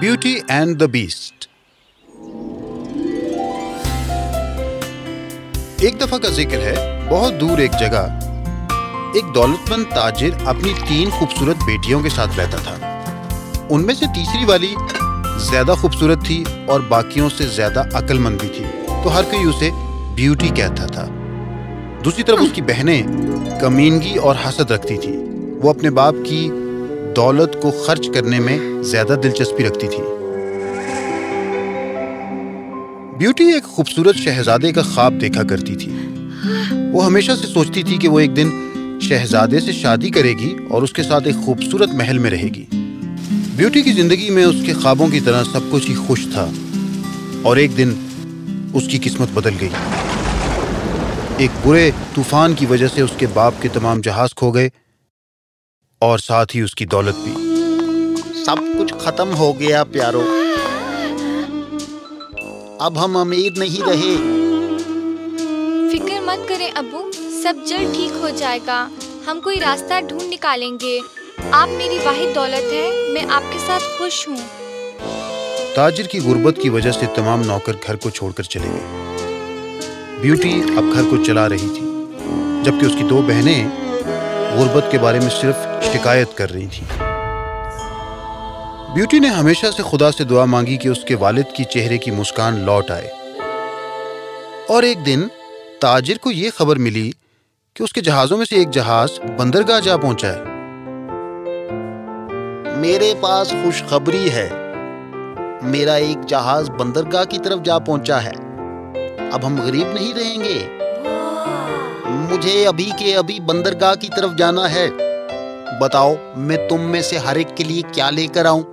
Beauty and the beast एक दफ़ा का ज़िक्र है, बहुत दूर एक जगह। एक दौलतमंद ताजिर अपनी तीन खूबसूरत बेटियों के साथ रहता था। उनमें से तीसरी वाली ज़्यादा खूबसूरत थी और बाकियों से ज़्यादा अक्लमंद भी थी। तो हर कोई उसे ब्यूटी कहता था। दूसरी तरफ़ उसकी बहनें कमीनगी और हसद रखती थी। वो अपने बाप की दौलत को खर्च करने में ज़्यादा दिलचस्पी रखती थी। ब्यूटी एक खूबसूरत शहजादे का ख्वाब देखा करती थी। वो हमेशा से सोचती थी कि वो एक दिन शहजादे से शादी करेगी और उसके साथ एक खूबसूरत महल में रहेगी। ब्यूटी की ज़िंदगी में उसके ख्वाबों की तरह सब कुछ ही खुश था और एक दिन उसकी किस्मत बदल गई। एक बुरे तूफ़ान की वजह से उसके बाप के तमाम जहाज़ खो गए और साथ ही उसकी दौलत भी। सब कुछ खत्म हो गया प्यारो। अब हम अमीर नहीं रहे। फ़िक्र मत करें अबू सब जल्द ठीक हो जाएगा। हम कोई रास्ता ढूंढ निकालेंगे। आप मेरी वाहिद दौलत है मैं आपके साथ खुश हूँ। ताजिर की गुर्बत की वजह से तमाम नौकर घर को छोड़कर चले गए। ब्यूटी अब घर को चला रही थी जबकि उसकी दो बहनें गुर्बत के बारे में सिर्फ़ शिकायत कर रही थी। ब्यूटी ने हमेशा से खुदा से दुआ मांगी कि उसके वालिद की चेहरे की मुस्कान लौट आए। और एक दिन ताजिर को यह खबर मिली कि उसके जहाजों में से एक जहाज़ बंदरगाह जा पहुँचा है। मेरे पास खुशखबरी है। मेरा एक जहाज़ बंदरगाह की तरफ़ जा पहुँचा है। अब हम गरीब नहीं रहेंगे। मुझे अभी के अभी बंदरगाह की तरफ़ जाना है। बताओ मैं तुम में से हर एक के लिए क्या लेकर आऊँ?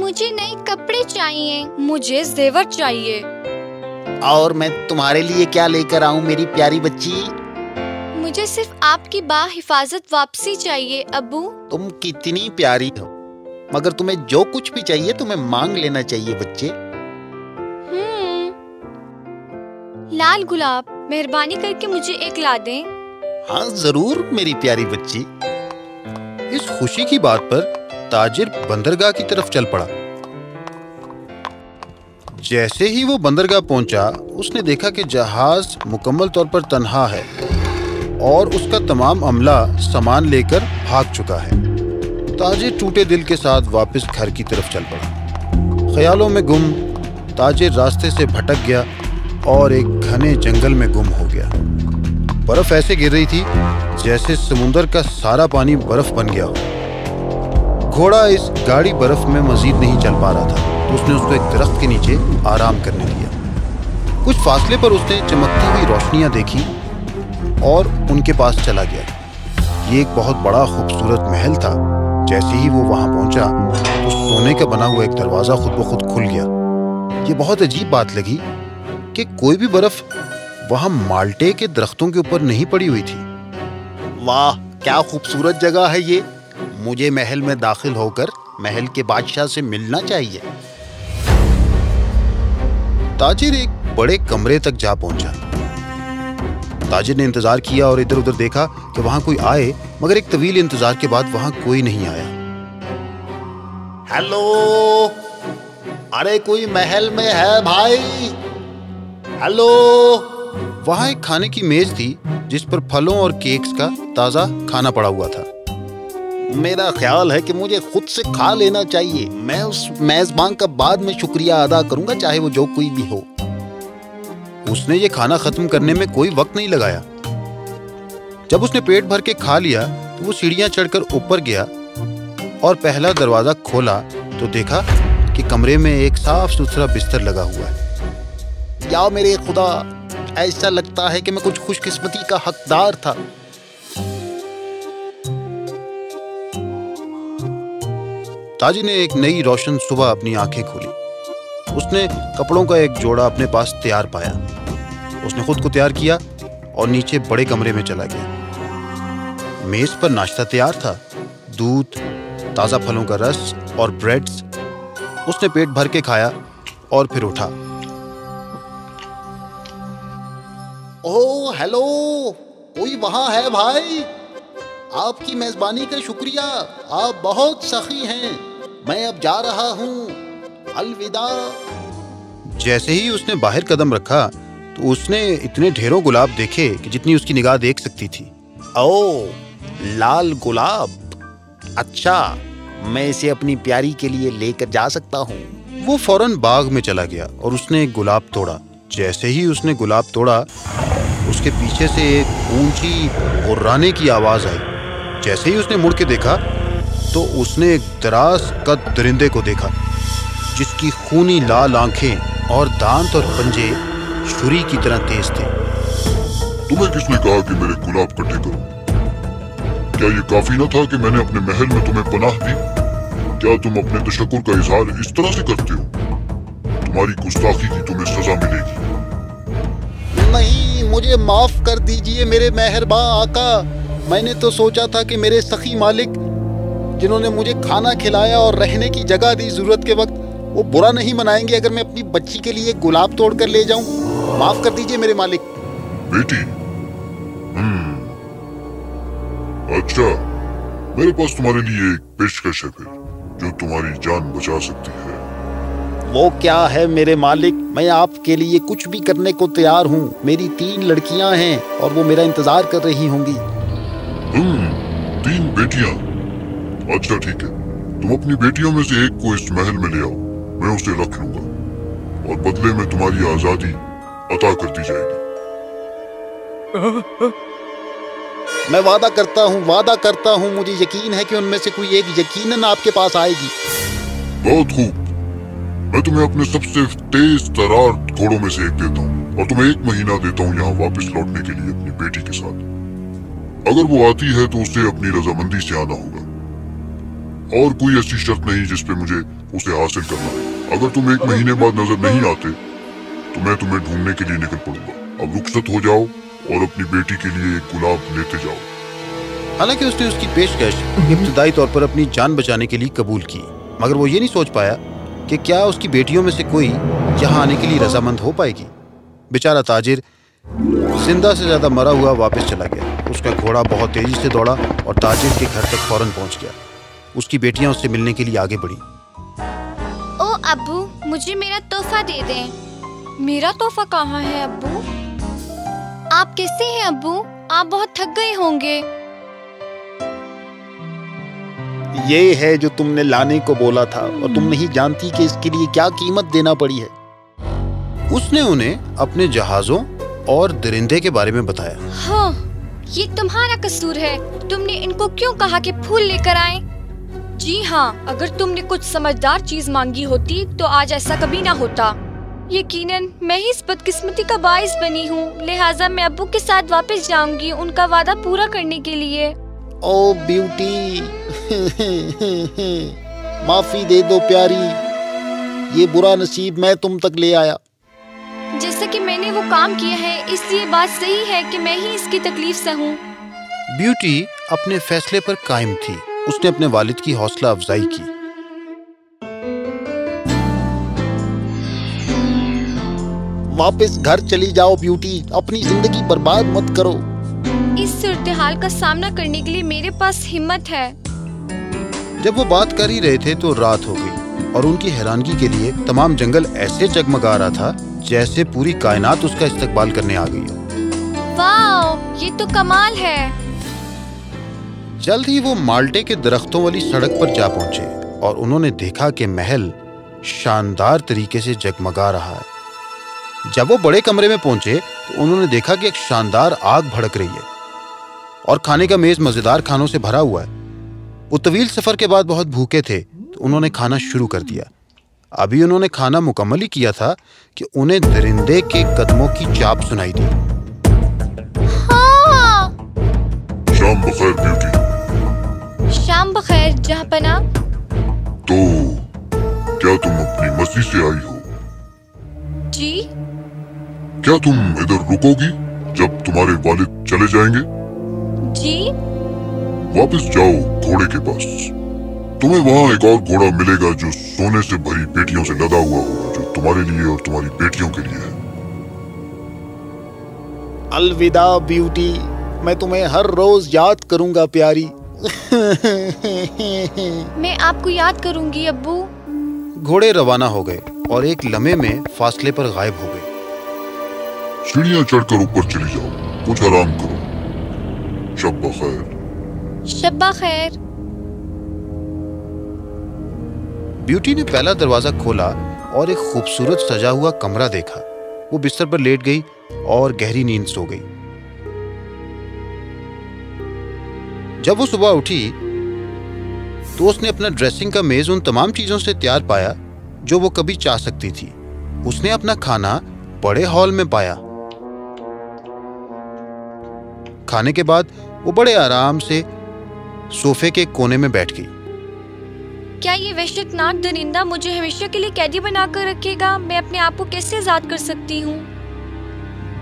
मुझे नए कपड़े चाहिए मुझे जेवर चाहिए। और मैं तुम्हारे लिए क्या लेकर आऊँ मेरी प्यारी बच्ची? मुझे सिर्फ़ आपकी बा हिफाजत वापसी चाहिए अबू। तुम कितनी प्यारी हो। मगर तुम्हें जो कुछ भी चाहिए तुम्हें मांग लेना चाहिए बच्चे। लाल गुलाब, मेहरबानी करके मुझे एक ला दें। हाँ ज़रूर, मेरी प्यारी बच्ची। इस खुशी की बात पर ताजिर बंदरगाह की तरफ़ चल पड़ा। जैसे ही वो बंदरगाह पहुँचा, उसने देखा कि जहाज़ मुकम्मल तौर पर तनहा है और उसका तमाम अमला सामान लेकर भाग चुका है। ताजिर टूटे दिल के साथ वापस घर की तरफ़ चल पड़ा। ख्यालों में गुम, ताजिर रास्ते से भटक गया और एक घने जंगल में गुम हो गया। बर्फ़ ऐसे गिर रही थी जैसे समुंदर का सारा पानी बर्फ़ बन गया हो। घोड़ा इस गाढ़ी बर्फ़ में मजीद नहीं चल पा रहा था। तो उसने उसको एक दरख्त के नीचे आराम करने दिया। कुछ फासले पर उसने चमकती हुई रोशनियाँ देखी और उनके पास चला गया। ये एक बहुत बड़ा खूबसूरत महल था। जैसे ही वो वहाँ पहुँचा तो सोने का बना हुआ एक दरवाज़ा खुद ब खुद खुल गया। ये बहुत अजीब बात लगी कि कोई भी बर्फ़ वहाँ माल्टे के दरख्तों के ऊपर नहीं पड़ी हुई थी। वाह, क्या खूबसूरत जगह है ये। मुझे महल में दाखिल होकर महल के बादशाह से मिलना चाहिए। ताजिर एक बड़े कमरे तक जा पहुँचा। ताजिर ने इंतज़ार किया और इधर उधर देखा कि वहाँ कोई आए, मगर एक तवील इंतज़ार के बाद वहाँ कोई नहीं आया। हेलो, अरे कोई महल में है भाई? हेलो। वहाँ एक खाने की मेज थी, जिस पर फलों और केक्स का ताज़ा खाना पड़ा हुआ था। मेरा ख्याल है कि मुझे खुद से खा लेना चाहिए। मैं उस मेजबान का बाद में शुक्रिया अदा करूँगा, चाहे वो जो कोई भी हो। उसने ये खाना खत्म करने में कोई वक्त नहीं लगाया। जब उसने पेट भर के खा लिया तो वो सीढ़ियाँ चढ़कर ऊपर गया और पहला दरवाज़ा खोला तो देखा कि कमरे में एक साफ़ सुथरा बिस्तर लगा हुआ है। या मेरे खुदा, ऐसा लगता है कि मैं कुछ खुशकिस्मती का हकदार था। ताजी ने एक नई रोशन सुबह अपनी आँखें खोली। उसने कपड़ों का एक जोड़ा अपने पास तैयार पाया। उसने खुद को तैयार किया और नीचे बड़े कमरे में चला गया। मेज पर नाश्ता तैयार था। दूध, ताज़ा फलों का रस और ब्रेड्स। उसने पेट भर के खाया और फिर उठा। Oh, hello. कोई वहाँ है भाई? आपकी मेजबानी का शुक्रिया। आप बहुत सखी हैं। मैं अब जा रहा हूँ। अलविदा। जैसे ही उसने बाहर कदम रखा तो उसने इतने ढेरों गुलाब देखे कि जितनी उसकी निगाह देख सकती थी। ओ लाल गुलाब। अच्छा मैं इसे अपनी प्यारी के लिए लेकर जा सकता हूँ। वो फ़ौरन बाग में चला गया और उसने एक गुलाब तोड़ा। जैसे ही उसने गुलाब तोड़ा, उसके पीछे से एक ऊँची गुर्राने की आवाज़ आई। जैसे ही उसने मुड़ के देखा तो उसने एक दराज कद दरिंदे को देखा, जिसकी खूनी लाल आँखें और दांत और पंजे छुरी की तरह तेज थे। तुम्हें किसने कहा कि मेरे गुलाब कटे करो? क्या ये काफ़ी न था कि मैंने अपने महल में तुम्हें पनाह दी? क्या तुम अपने तशक्कुर का इजहार इस तरह से करते हो? तुम्हारी गुस्ताखी की तुम्हें सजा मिलेगी। मुझे माफ़ कर दीजिए मेरे मेहरबा आका। मैंने तो सोचा था कि मेरे सखी मालिक, जिन्होंने मुझे खाना खिलाया और रहने की जगह दी ज़रूरत के वक्त, वो बुरा नहीं मनाएँगे अगर मैं अपनी बच्ची के लिए गुलाब तोड़ कर ले जाऊँ। माफ़ कर दीजिए मेरे मालिक। बेटी। हम्म। अच्छा मेरे पास तुम्हारे लिए एक पेशकश है फिर, जो तुम्हारी जान बचा सकती है। वो क्या है मेरे मालिक? मैं आपके लिए कुछ भी करने को तैयार हूँ। मेरी तीन लड़कियाँ हैं और वो मेरा इंतज़ार कर रही होंगी। हम्म तीन बेटियाँ। अच्छा ठीक है। तुम अपनी बेटियों में से एक को इस महल में ले आओ। मैं उसे रख लूँगा। और बदले में तुम्हारी आज़ादी अता कर दी जाएगी। मैं वादा करता हूँ वादा करता हूँ। मुझे यकीन है कि उनमें से कोई एक यकीनन आपके पास आएगी। बहुत खूब। मैं तुम्हें अपने सबसे तेज तरार घोड़ों में से एक देता हूँ और तुम्हें एक महीना देता हूँ यहाँ वापस लौटने के लिए अपनी बेटी के साथ। अगर वो आती है तो उसे अपनी रजामंदी से आना होगा। और कोई ऐसी शर्त नहीं जिसपे मुझे उसे हासिल करना है। अगर तुम एक महीने बाद नज़र नहीं आते तो मैं तुम्हें ढूँढने के लिए निकल पड़ूँगा। अब रुखसत हो जाओ और अपनी बेटी के लिए एक गुलाब लेते जाओ। हालाँकि उसने उसकी पेशकश, इब्तदाई तौर पर अपनी जान बचाने के लिए कबूल की, मगर वो ये नहीं सोच पाया कि क्या उसकी बेटियों में से कोई यहाँ आने के लिए रजामंद हो पाएगी? बेचारा ताजिर ज़िंदा से ज़्यादा मरा हुआ वापस चला गया। उसका घोड़ा बहुत तेज़ी से दौड़ा और ताजिर के घर तक फ़ौरन पहुँच गया। उसकी बेटियाँ उससे मिलने के लिए आगे बढ़ी। ओ अब्बू, मुझे मेरा तोहफा दे दें। मेरा तोहफा कहाँ है अब्बू? आप कैसे हैं अब्बू? आप बहुत थक गए होंगे। ये है जो तुमने लाने को बोला था, और तुम नहीं जानती कि इसके लिए क्या कीमत देना पड़ी है। उसने उन्हें अपने जहाजों और दरिंदे के बारे में बताया। हाँ ये तुम्हारा कसूर है। तुमने इनको क्यों कहा कि फूल लेकर आए? जी हाँ अगर तुमने कुछ समझदार चीज़ मांगी होती तो आज ऐसा कभी ना होता। यकीनन, मैं ही इस बदकिस्मती का बायस बनी हूँ। लिहाजा मैं अबू के साथ वापस जाऊँगी उनका वादा पूरा करने के लिए। ओ ब्यूटी माफ़ी दे दो प्यारी। ये बुरा नसीब मैं तुम तक ले आया। जैसा कि मैंने वो काम किया है इसलिए बात सही है कि मैं ही इसकी तकलीफ़ सहूं ब्यूटी अपने फैसले पर कायम थी। उसने अपने वालिद की हौसला अफजाई की। वापस घर चली जाओ ब्यूटी। अपनी ज़िंदगी बर्बाद मत करो। हाल का सामना करने के लिए मेरे पास हिम्मत है। जब वो बात कर ही रहे थे तो रात हो गई और उनकी हैरानगी के लिए तमाम जंगल ऐसे जगमगा रहा था जैसे पूरी कायनात उसका इस्तकबाल करने आ गई हो। वाह ये तो कमाल है। जल्द ही वो माल्टे के दरख्तों वाली सड़क पर जा पहुँचे और उन्होंने देखा कि महल शानदार तरीके से जगमगा रहा है। जब वो बड़े कमरे में पहुँचे तो उन्होंने देखा कि एक शानदार आग भड़क रही है। और खाने का मेज मज़ेदार खानों से भरा हुआ है। वो तवील सफ़र के बाद बहुत भूखे थे तो उन्होंने खाना शुरू कर दिया। अभी उन्होंने खाना मुकम्मल ही किया था कि उन्हें दरिंदे के कदमों की चाप सुनाई दी। हाँ। शाम बखैर ब्यूटी शाम बखैर जहाँ पना तो क्या तुम अपनी मर्ज़ी से आई हो? जी। क्या तुम इधर रुकोगी जब तुम्हारे वालिद चले जाएँगे? जी? वापस जाओ घोड़े के पास। तुम्हें वहाँ एक और घोड़ा मिलेगा जो सोने से भरी पेटियों से लदा हुआ होगा जो तुम्हारे लिए और तुम्हारी बेटियों के लिए है। अलविदा ब्यूटी। मैं तुम्हें हर रोज याद करूँगा प्यारी। मैं आपको याद करूँगी अब्बू। घोड़े रवाना हो गए और एक लम्हे में फासले पर गायब हो गए। सीढ़ियाँ चढ़कर ऊपर चली जाओ। कुछ आराम करो। शब बखैर शब्बा खैर ब्यूटी ने पहला दरवाज़ा खोला और एक खूबसूरत सजा हुआ कमरा देखा वो बिस्तर पर लेट गई और गहरी नींद सो गई जब वो सुबह उठी तो उसने अपना ड्रेसिंग का मेज उन तमाम चीज़ों से तैयार पाया जो वो कभी चाह सकती थी उसने अपना खाना बड़े हॉल में पाया खाने के बाद वो बड़े आराम से सोफे के कोने में बैठ गई। क्या ये वहशतनाक दरिंदा मुझे हमेशा के लिए कैदी बनाकर रखेगा? मैं अपने आप को कैसे आज़ाद कर सकती हूँ?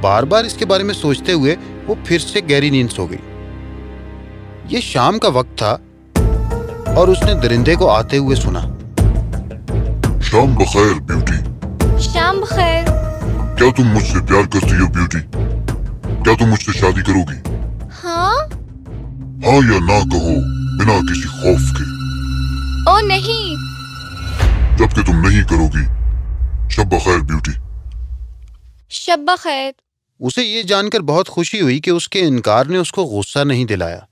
बार बार इसके बारे में सोचते हुए वो फिर से गहरी नींद सो गई। ये शाम का वक्त था और उसने दरिंदे को आते हुए सुना। शाम बखैर ब्यूटी। शाम बखैर। क्या तुम मुझसे प्यार करती हो ब्यूटी? क्या तुम मुझसे शादी करोगी? हाँ या ना कहो बिना किसी खौफ के। ओ नहीं। जबकि तुम नहीं करोगी शब्बा खैर ब्यूटी। शब्बा खैर। उसे ये जानकर बहुत खुशी हुई कि उसके इनकार ने उसको गुस्सा नहीं दिलाया।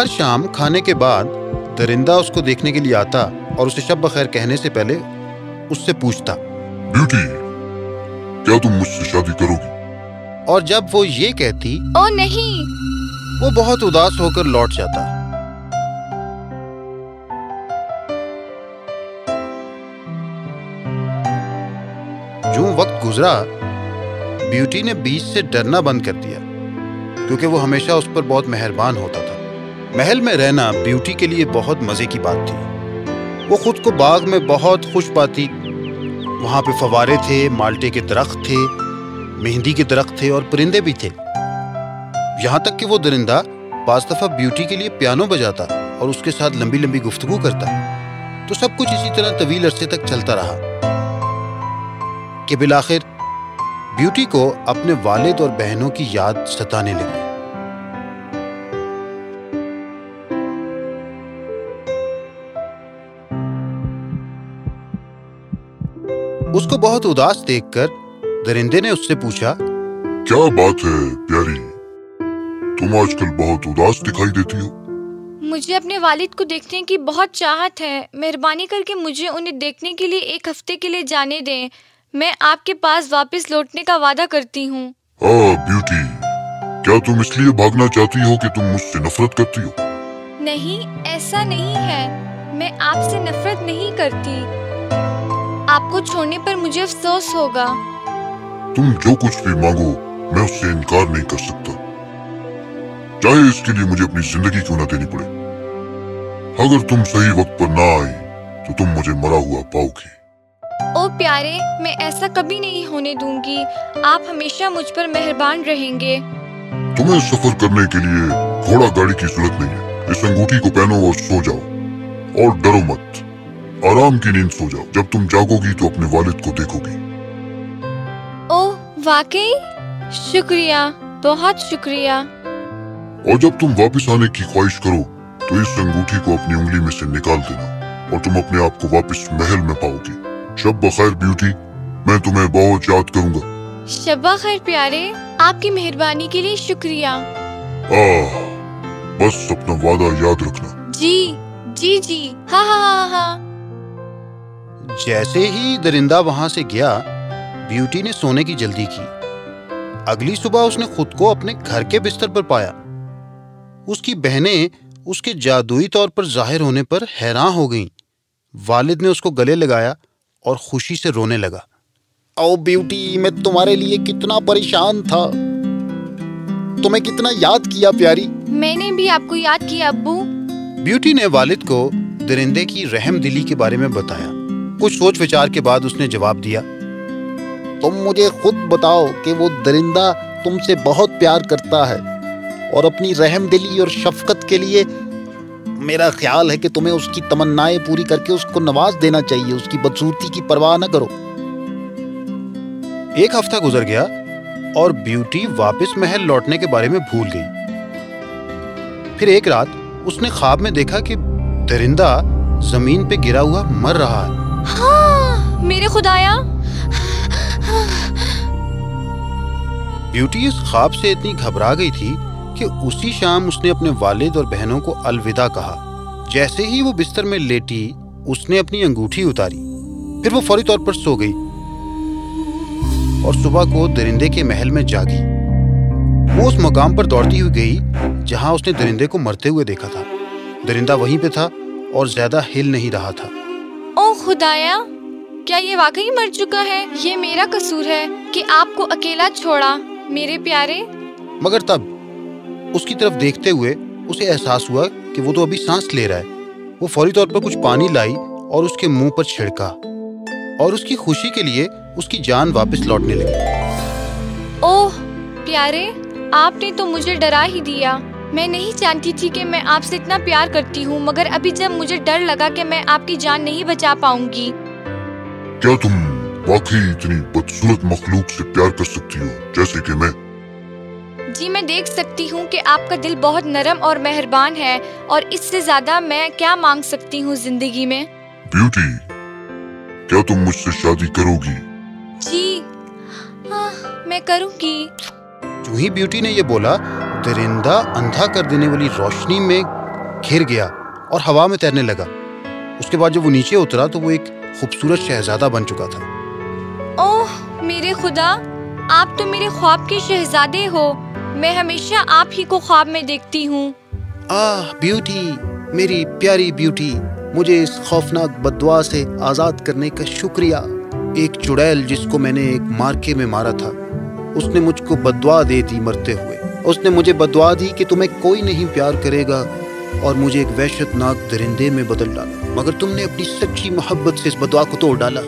हर शाम खाने के बाद दरिंदा उसको देखने के लिए आता और उसे शब बखैर कहने से पहले उससे पूछता। ब्यूटी क्या तुम मुझसे शादी करोगी? और जब वो ये कहती ओ नहीं। वो बहुत उदास होकर लौट जाता। जो वक्त गुजरा ब्यूटी ने बीच से डरना बंद कर दिया क्योंकि वो हमेशा उस पर बहुत मेहरबान होता था। महल में रहना ब्यूटी के लिए बहुत मज़े की बात थी। वो खुद को बाग में बहुत खुश पाती। वहाँ पे फवारे थे, माल्टे के दरख्त थे, मेहंदी के दरख्त थे और परिंदे भी थे। यहाँ तक कि वो दरिंदा बाज दफ़ा ब्यूटी के लिए पियानो बजाता और उसके साथ लंबी लंबी गुफ्तगू करता। तो सब कुछ इसी तरह तवील अरसे तक चलता रहा। कि बिलाखिर ब्यूटी को अपने वालिद और बहनों की याद सताने लगी। उसको बहुत उदास देखकर दरिंदे ने उससे पूछा क्या बात है प्यारी? तुम आजकल बहुत उदास दिखाई देती हो। मुझे अपने वालिद को देखने की बहुत चाहत है। मेहरबानी करके मुझे उन्हें देखने के लिए एक हफ़्ते के लिए जाने दें। मैं आपके पास वापस लौटने का वादा करती हूँ। ब्यूटी क्या तुम इसलिए भागना चाहती हो कि तुम मुझसे नफरत करती हो? नहीं ऐसा नहीं है। मैं आपसे नफरत नहीं करती। आपको छोड़ने पर मुझे अफसोस होगा। तुम जो कुछ भी मांगो मैं उससे इनकार नहीं कर सकता। चाहे इसके लिए मुझे अपनी ज़िंदगी क्यों ना देनी पड़े। अगर तुम सही वक्त पर ना आई तो तुम मुझे मरा हुआ पाओगी। ओ प्यारे मैं ऐसा कभी नहीं होने दूँगी। आप हमेशा मुझ पर मेहरबान रहेंगे। तुम्हें सफ़र करने के लिए घोड़ा गाड़ी की ज़रूरत नहीं है। इस अंगूठी को पहनो और सो जाओ। और डरो मत। आराम की नींद सो जाओ। जब तुम जागोगी तो अपने वालिद को देखोगी। ओ वाकई? शुक्रिया बहुत शुक्रिया। और जब तुम वापस आने की ख्वाहिश करो तो इस अंगूठी को अपनी उंगली में से निकाल देना और तुम अपने आप को वापस महल में पाओगी। शब बखैर ब्यूटी मैं तुम्हें बहुत याद करूँगा। शब्बा खैर प्यारे आपकी मेहरबानी के लिए शुक्रिया। आह बस अपना वादा याद रखना। जी जी जी। हाँ हाँ हाँ हाँ। जैसे ही दरिंदा वहाँ से गया ब्यूटी ने सोने की जल्दी की। अगली सुबह उसने खुद को अपने घर के बिस्तर पर पाया। उसकी बहनें उसके जादुई तौर पर ज़ाहिर होने पर हैरान हो गईं। वालिद ने उसको गले लगाया और खुशी से रोने लगा। ओ ब्यूटी मैं तुम्हारे लिए कितना परेशान था। तुम्हें कितना याद किया प्यारी? मैंने भी आपको याद किया अब्बू। ब्यूटी ने वालिद को दरिंदे की रहम दिली के बारे में बताया। कुछ सोच विचार के बाद उसने जवाब दिया, तुम मुझे खुद बताओ कि वो दरिंदा तुमसे बहुत प्यार करता है और अपनी रहम दिली और शफकत के लिए मेरा ख्याल है कि तुम्हें उसकी तमन्नाएँ पूरी करके उसको नवाज़ देना चाहिए। उसकी बदसूरती की परवाह न करो। एक हफ़्ता गुजर गया और ब्यूटी वापस महल लौटने के बारे में भूल गई। फिर एक रात उसने ख्वाब में देखा कि दरिंदा ज़मीन पे गिरा हुआ मर रहा है। हाँ, मेरे खुदाया। ब्यूटी इस ख्वाब से इतनी घबरा गई थी कि उसी शाम उसने अपने वालिद और बहनों को अलविदा कहा। जैसे ही वो बिस्तर में लेटी उसने अपनी अंगूठी उतारी। फिर वो फौरी तौर पर सो गई और सुबह को दरिंदे के महल में जागी। वो उस मकाम पर दौड़ती हुई गई जहाँ उसने दरिंदे को मरते हुए देखा था। दरिंदा वहीं पे था और ज़्यादा हिल नहीं रहा था। ओ खुदाया? क्या ये वाकई मर चुका है? ये मेरा कसूर है कि आपको अकेला छोड़ा मेरे प्यारे। मगर तब उसकी तरफ़ देखते हुए उसे एहसास हुआ कि वो तो अभी सांस ले रहा है। वो फौरी तौर पर कुछ पानी लाई और उसके मुँह पर छिड़का और उसकी खुशी के लिए उसकी जान वापस लौटने लगी। ओह प्यारे आपने तो मुझे डरा ही दिया। मैं नहीं जानती थी कि मैं आपसे इतना प्यार करती हूँ मगर अभी जब मुझे डर लगा कि मैं आपकी जान नहीं बचा पाऊँगी। क्या तुम वाकई इतनी बदसूरत मखलूक से प्यार कर सकती हो जैसे कि मैं? जी मैं देख सकती हूँ कि आपका दिल बहुत नरम और मेहरबान है और इससे ज़्यादा मैं क्या मांग सकती हूँ ज़िंदगी में? ब्यूटी क्या तुम मुझसे शादी करोगी? जी हाँ मैं करूँगी। जो ही ब्यूटी ने ये बोला दरिंदा अंधा कर देने वाली रोशनी में घिर गया और हवा में तैरने लगा। उसके बाद जब वो नीचे उतरा तो वो एक खूबसूरत शहजादा बन चुका था। ओह मेरे खुदा आप तो मेरे ख्वाब के शहजादे हो। मैं हमेशा आप ही को ख्वाब में देखती हूँ। आह ब्यूटी मेरी प्यारी ब्यूटी मुझे इस खौफनाक बदवा से आज़ाद करने का शुक्रिया। एक चुड़ैल जिसको मैंने एक मार्के में मारा था उसने मुझको बदवा दे दी मरते हुए। उसने मुझे बदवा दी कि तुम्हें कोई नहीं प्यार करेगा और मुझे एक वहशतनाक दरिंदे में बदल डाला। मगर तुमने अपनी सच्ची मोहब्बत से इस बदवा को तोड़ डाला।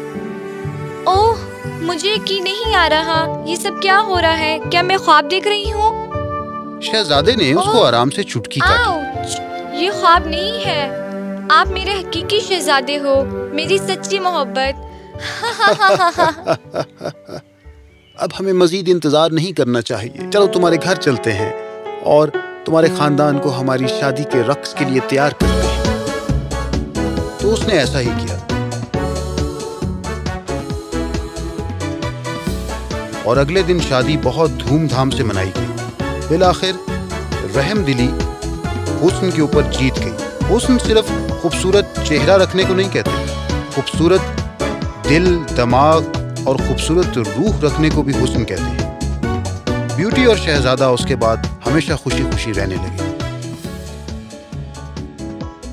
ओह मुझे यकीन नहीं आ रहा। ये सब क्या हो रहा है? क्या मैं ख्वाब देख रही हूँ? शहजादे ने उसको आराम से चुटकी काटी ये ख्वाब नहीं है। आप मेरे हकीकी शहजादे हो मेरी सच्ची मोहब्बत। अब हमें मजीद इंतज़ार नहीं करना चाहिए। चलो तुम्हारे घर चलते हैं और तुम्हारे खानदान को हमारी शादी के रक्स के लिए तैयार करते हैं। तो उसने ऐसा ही किया। और अगले दिन शादी बहुत धूमधाम से मनाई गई। आखिर रहम दिली हुस्न के ऊपर जीत गई। हुस्न सिर्फ़ खूबसूरत चेहरा रखने को नहीं कहते, खूबसूरत दिल, दिमाग और खूबसूरत रूह रखने को भी हुस्न कहते हैं। ब्यूटी और शहजादा उसके बाद हमेशा खुशी खुशी रहने लगे।